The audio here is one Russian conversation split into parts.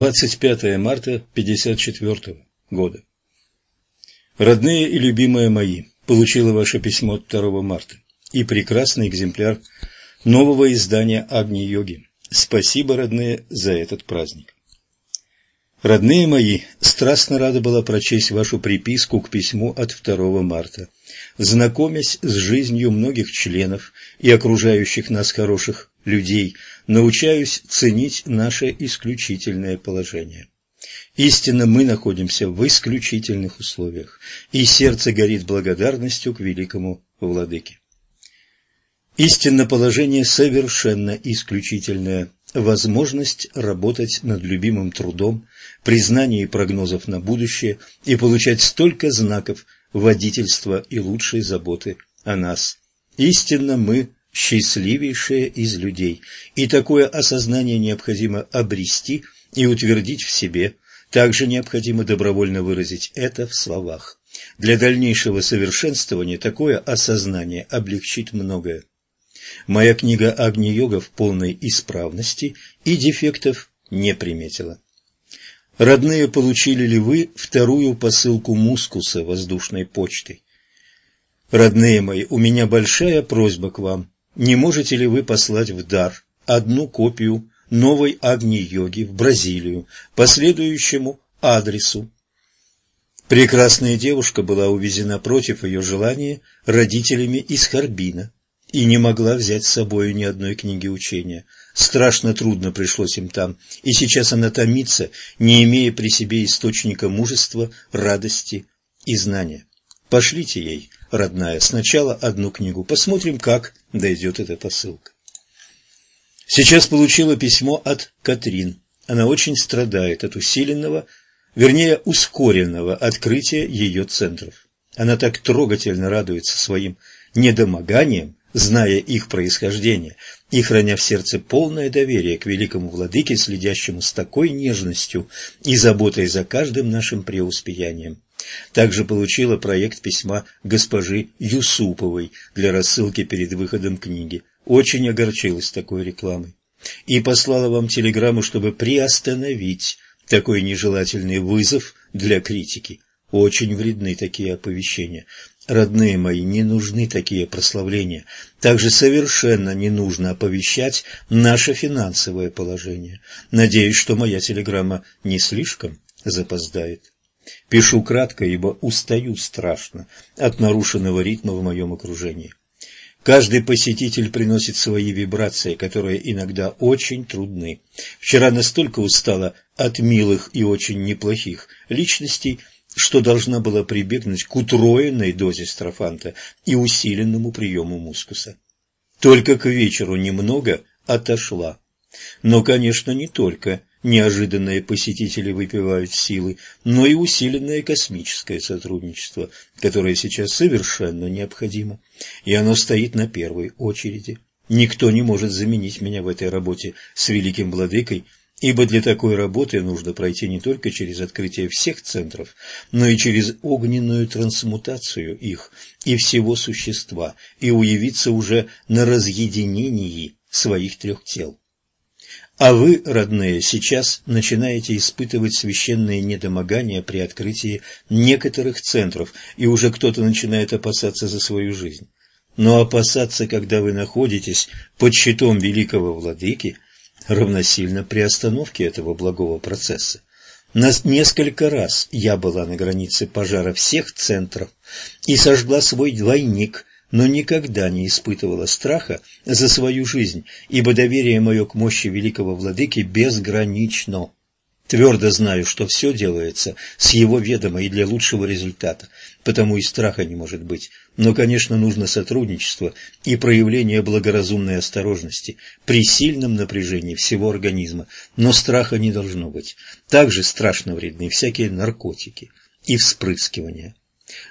25 марта 54 года. Родные и любимые мои, получила ваше письмо от 2 марта и прекрасный экземпляр нового издания Агни-йоги. Спасибо, родные, за этот праздник. Родные мои, страстно рада была прочесть вашу приписку к письму от 2 марта. Знакомясь с жизнью многих членов и окружающих нас хороших людей, научаюсь ценить наше исключительное положение. Истинно мы находимся в исключительных условиях, и сердце горит благодарностью к великому владыке. Истинно положение совершенно исключительное, возможность работать над любимым трудом, признание и прогнозов на будущее и получать столько знаков водительства и лучшей заботы о нас. Истинно мы счастливейшие из людей, и такое осознание необходимо обрести и утвердить в себе, также необходимо добровольно выразить это в словах. Для дальнейшего совершенствования такое осознание облегчит многое. Моя книга «Агни-йога» в полной исправности и дефектов не приметила. Родные, получили ли вы вторую посылку мускуса воздушной почтой? Родные мои, у меня большая просьба к вам не можете ли вы послать в дар одну копию новой Агни-йоги в Бразилию по следующему адресу? Прекрасная девушка была увезена против ее желания родителями из Харбина и не могла взять с собой ни одной книги учения. Страшно трудно пришлось им там, и сейчас она томится, не имея при себе источника мужества, радости и знания. Пошлите ей родная, сначала одну книгу. Посмотрим, как дойдет эта посылка. Сейчас получила письмо от Катрин. Она очень страдает от усиленного, вернее, ускоренного открытия ее центров. Она так трогательно радуется своим недомоганием, зная их происхождение и храня в сердце полное доверие к великому владыке, следящему с такой нежностью и заботой за каждым нашим преуспеянием. Также получила проект письма госпожи Юсуповой для рассылки перед выходом книги. Очень огорчилась такой рекламой. И послала вам телеграмму, чтобы приостановить такой нежелательный вызов для критики. Очень вредны такие оповещения. Родные мои, не нужны такие прославления. Также совершенно не нужно оповещать наше финансовое положение. Надеюсь, что моя телеграмма не слишком запоздает. Пишу кратко, ибо устаю страшно от нарушенного ритма в моем окружении. Каждый посетитель приносит свои вибрации, которые иногда очень трудны. Вчера настолько устала от милых и очень неплохих личностей, что должна была прибегнуть к утроенной дозе строфанта и усиленному приему мускуса. Только к вечеру немного отошла. Но, конечно, не только неожиданные посетители выпивают силы, но и усиленное космическое сотрудничество, которое сейчас совершенно необходимо, и оно стоит на первой очереди. Никто не может заменить меня в этой работе с великим владыкой, ибо для такой работы нужно пройти не только через открытие всех центров, но и через огненную трансмутацию их и всего существа, и уявиться уже на разъединении своих трех тел. А вы, родные, сейчас начинаете испытывать священные недомогания при открытии некоторых центров, и уже кто-то начинает опасаться за свою жизнь. Но опасаться, когда вы находитесь под щитом великого владыки, равносильно приостановке этого благого процесса. Нас несколько раз я была на границе пожара всех центров и сожгла свой двойник – но никогда не испытывала страха за свою жизнь, ибо доверие мое к мощи великого владыки безгранично. Твердо знаю, что все делается с его ведома и для лучшего результата, потому и страха не может быть. Но, конечно, нужно сотрудничество и проявление благоразумной осторожности при сильном напряжении всего организма, но страха не должно быть. Также страшно вредны всякие наркотики и вспрыскивания.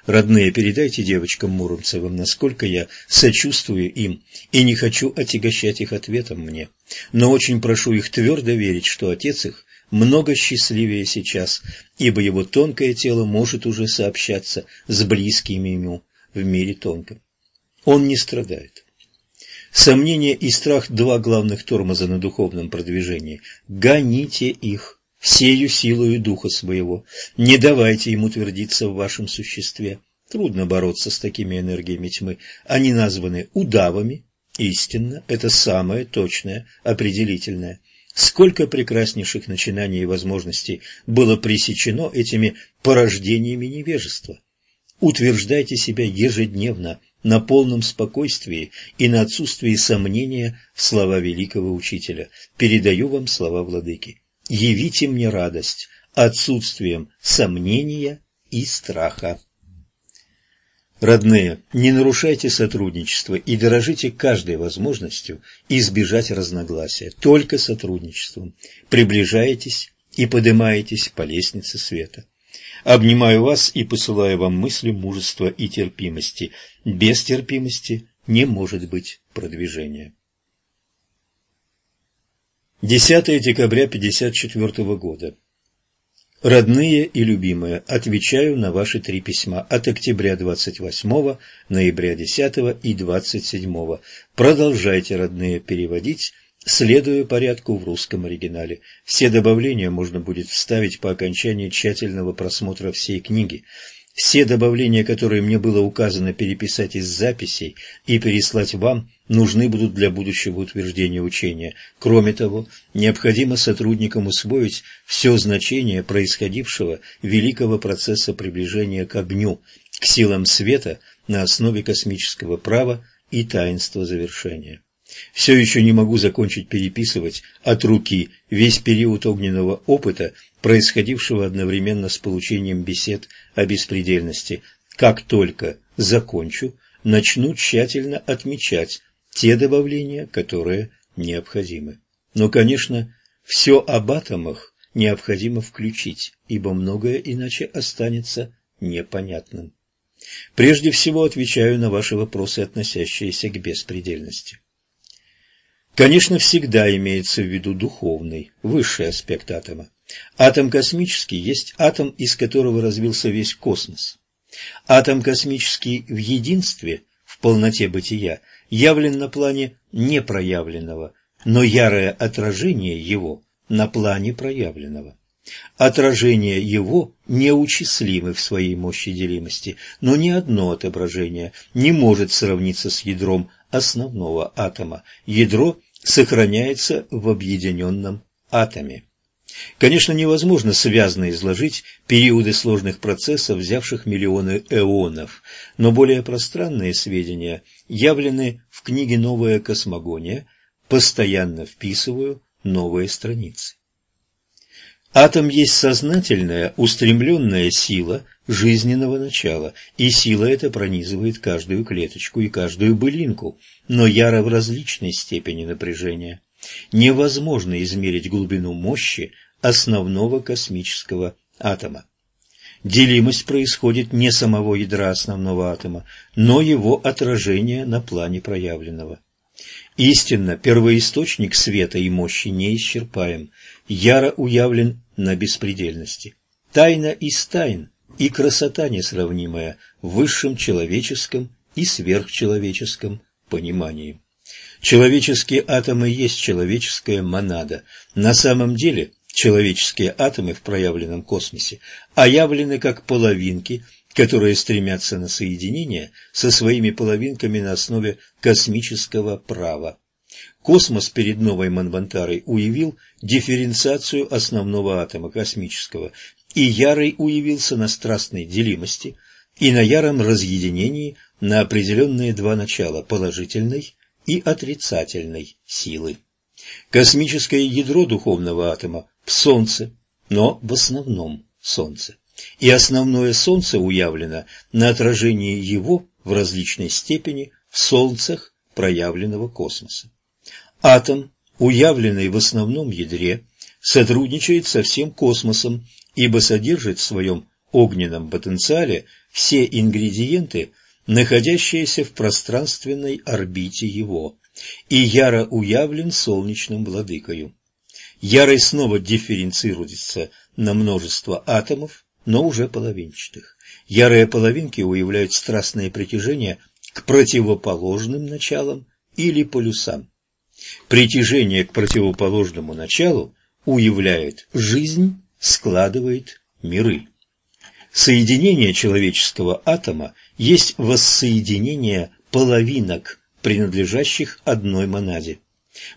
Родные, передайте девочкам Муромцевым, насколько я сочувствую им и не хочу отягощать их ответом мне. Но очень прошу их твердо верить, что отец их много счастливее сейчас, ибо его тонкое тело может уже сообщаться с близкими ему в мире тонком. Он не страдает. Сомнение и страх – два главных тормоза на духовном продвижении. Гоните их всею силою духа своего. Не давайте ему твердиться в вашем существе. Трудно бороться с такими энергиями тьмы. Они названы удавами. Истинно, это самое точное, определительное. Сколько прекраснейших начинаний и возможностей было пресечено этими порождениями невежества. Утверждайте себя ежедневно на полном спокойствии и на отсутствии сомнения в слова великого учителя. Передаю вам слова владыки. Явите мне радость отсутствием сомнения и страха. Родные, не нарушайте сотрудничество и дорожите каждой возможностью избежать разногласия. Только сотрудничеством приближаетесь и поднимаетесь по лестнице света. Обнимаю вас и посылаю вам мысли мужества и терпимости. Без терпимости не может быть продвижения. 10 декабря 1954 года. Родные и любимые, отвечаю на ваши три письма от октября 28, ноября 10 и 27. Продолжайте, родные, переводить, следуя порядку в русском оригинале. Все добавления можно будет вставить по окончании тщательного просмотра всей книги. Все добавления, которые мне было указано переписать из записей и переслать вам, нужны будут для будущего утверждения учения. Кроме того, необходимо сотрудникам усвоить все значение происходившего великого процесса приближения к огню, к силам света на основе космического права и таинства завершения. Все еще не могу закончить переписывать от руки весь период огненного опыта, происходившего одновременно с получением бесед о беспредельности. Как только закончу, начну тщательно отмечать те добавления, которые необходимы. Но, конечно, все об атомах необходимо включить, ибо многое иначе останется непонятным. Прежде всего отвечаю на ваши вопросы, относящиеся к беспредельности. Конечно, всегда имеется в виду духовный, высший аспект атома. Атом космический есть атом, из которого развился весь космос. Атом космический в единстве, в полноте бытия, явлен на плане непроявленного, но ярое отражение его на плане проявленного. Отражения его неучислимы в своей мощи делимости, но ни одно отображение не может сравниться с ядром основного атома. Ядро сохраняется в объединенном атоме. Конечно, невозможно связно изложить периоды сложных процессов, взявших миллионы эонов, но более пространные сведения явлены в книге «Новая космогония», постоянно вписываю новые страницы. Атом есть сознательная, устремленная сила жизненного начала, и сила эта пронизывает каждую клеточку и каждую былинку, но яро в различной степени напряжения. Невозможно измерить глубину мощи основного космического атома. Делимость происходит не самого ядра основного атома, но его отражение на плане проявленного. Истинно, первоисточник света и мощи неисчерпаем, яро уявлен на беспредельности. Тайна из тайн и красота несравнимая в высшем человеческом и сверхчеловеческом понимании. Человеческие атомы есть человеческая монада. На самом деле человеческие атомы в проявленном космосе оявлены как половинки, которые стремятся на соединение со своими половинками на основе космического права. Космос перед новой Манвантарой уявил дифференциацию основного атома космического, и Ярый уявился на страстной делимости и на яром разъединении на определенные два начала – положительной и отрицательной силы. Космическое ядро духовного атома в Солнце, но в основном Солнце. И основное Солнце уявлено на отражении его в различной степени в Солнцах проявленного космоса. Атом, уявленный в основном ядре, сотрудничает со всем космосом, ибо содержит в своем огненном потенциале все ингредиенты, находящиеся в пространственной орбите его, и яро уявлен солнечным владыкою. Ярый снова дифференцируется на множество атомов, но уже половинчатых. Ярые половинки уявляют страстное притяжение к противоположным началам или полюсам. Притяжение к противоположному началу уявляет жизнь, складывает миры. Соединение человеческого атома есть воссоединение половинок, принадлежащих одной монаде.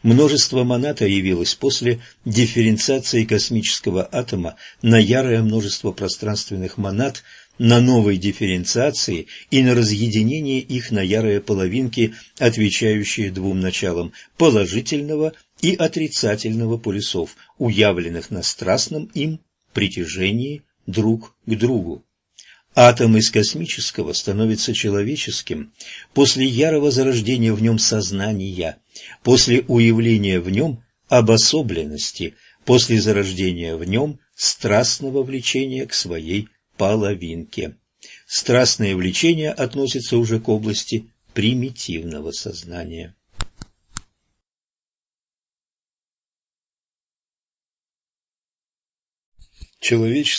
Множество монад явилось после дифференциации космического атома на ярое множество пространственных монад, на новой дифференциации и на разъединение их на ярые половинки, отвечающие двум началам – положительного и отрицательного полюсов, уявленных на страстном им притяжении друг к другу. Атом из космического становится человеческим после ярого зарождения в нем сознания, после уявления в нем обособленности, после зарождения в нем страстного влечения к своей половинке. Страстное влечение относится уже к области примитивного сознания. Человеческий